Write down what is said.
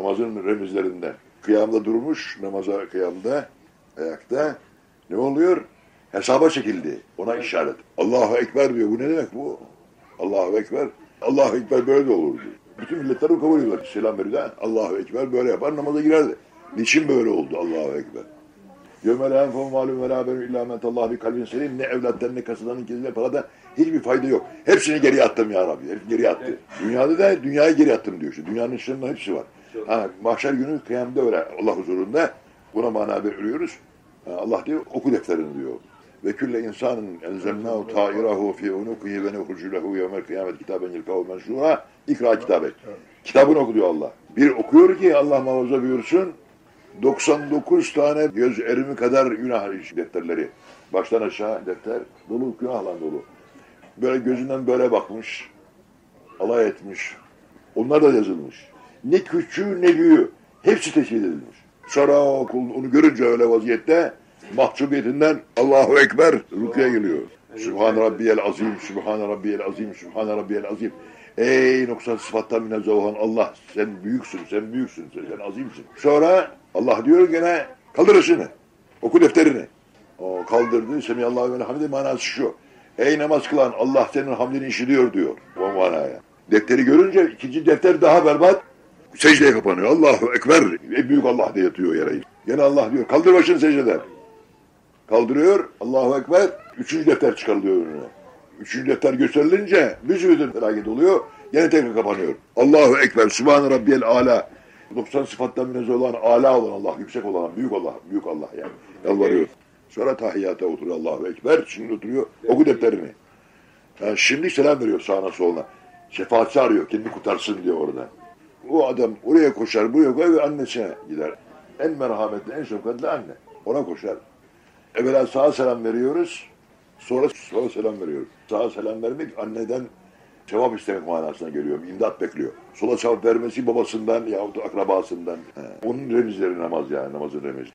namazın remizlerinden. Kıyamda durmuş, namaza kıyamda, ayakta. Ne oluyor? Hesaba çekildi. Ona işaret. Allahu Ekber diyor. Bu ne demek bu? Allahu Ekber. Allahu Ekber böyle de olurdu. Bütün milletler bu kabul ediyorlar. Selam verirler. Allahu Ekber böyle yapar namaza girerdi. Niçin böyle oldu Allahu Ekber? Yömel enfo malum ve la beru illa mentallah bir kalbin selim. Ne evlattan ne kasadan ne parada hiçbir fayda yok. Hepsini geri attım ya Rabbi. Hepsini geri attı. Dünyada da dünyayı geri attım diyor. İşte. Dünyanın içinde hepsi var. Ha, mahşer günü kıyamda öyle Allah huzurunda buna mana veriyoruz. Ha, Allah diyor oku defterini diyor. Ve külle insanın elzemnahu ta'irahu fi unukihi ve nuhrucu lehu yevmel kıyamet kitaben yilkahu menşura ikra kitabet. Kitabını oku diyor Allah. Bir okuyor ki Allah muhafaza buyursun 99 tane göz erimi kadar günah defterleri. Baştan aşağı defter dolu günahla dolu. Böyle gözünden böyle bakmış, alay etmiş. Onlar da yazılmış. Ne küçüğü ne büyüğü hepsi teşhis edilmiş. Sonra o kul onu görünce öyle vaziyette mahcubiyetinden Allahu Ekber rüküye geliyor. Sübhan Rabbiyel Azim, Sübhan Rabbiyel Azim, Sübhan Rabbiyel Azim. Ey noksan sıfattan münezzeh olan Allah sen büyüksün, sen büyüksün, sen, sen azimsin. Sonra Allah diyor gene kaldır başını, oku defterini. O kaldırdı, Semiyallahu ve hamdi manası şu. Ey namaz kılan Allah senin hamdini işitiyor diyor o manaya. Defteri görünce ikinci defter daha berbat. Secdeye kapanıyor. Allahu Ekber. En büyük Allah diye yatıyor yere. Gene Allah diyor. Kaldır başını secdeden. Kaldırıyor. Allahu Ekber. Üçüncü defter çıkarılıyor önüne. Üçüncü defter gösterilince sürü felaket oluyor. Gene tekrar kapanıyor. Allahu Ekber. Subhan Rabbiyel Ala. 90 sıfattan münezzeh olan, ala olan Allah, yüksek olan, büyük Allah, büyük Allah yani. Yalvarıyor. Sonra tahiyyata oturuyor Allahu Ekber. Şimdi oturuyor. Oku defterini. Yani şimdi selam veriyor sağına soluna. Şefaatçi arıyor. Kendini kurtarsın diyor orada. O adam oraya koşar, buraya koyar ve annesine gider. En merhametli, en şefkatli anne. Ona koşar. Evvela sağa selam veriyoruz. Sonra sola selam veriyoruz. Sağa selam vermek anneden cevap istemek manasına geliyor. İmdat bekliyor. Sola cevap vermesi babasından yahut akrabasından. Onun remizleri namaz yani namazın remizi.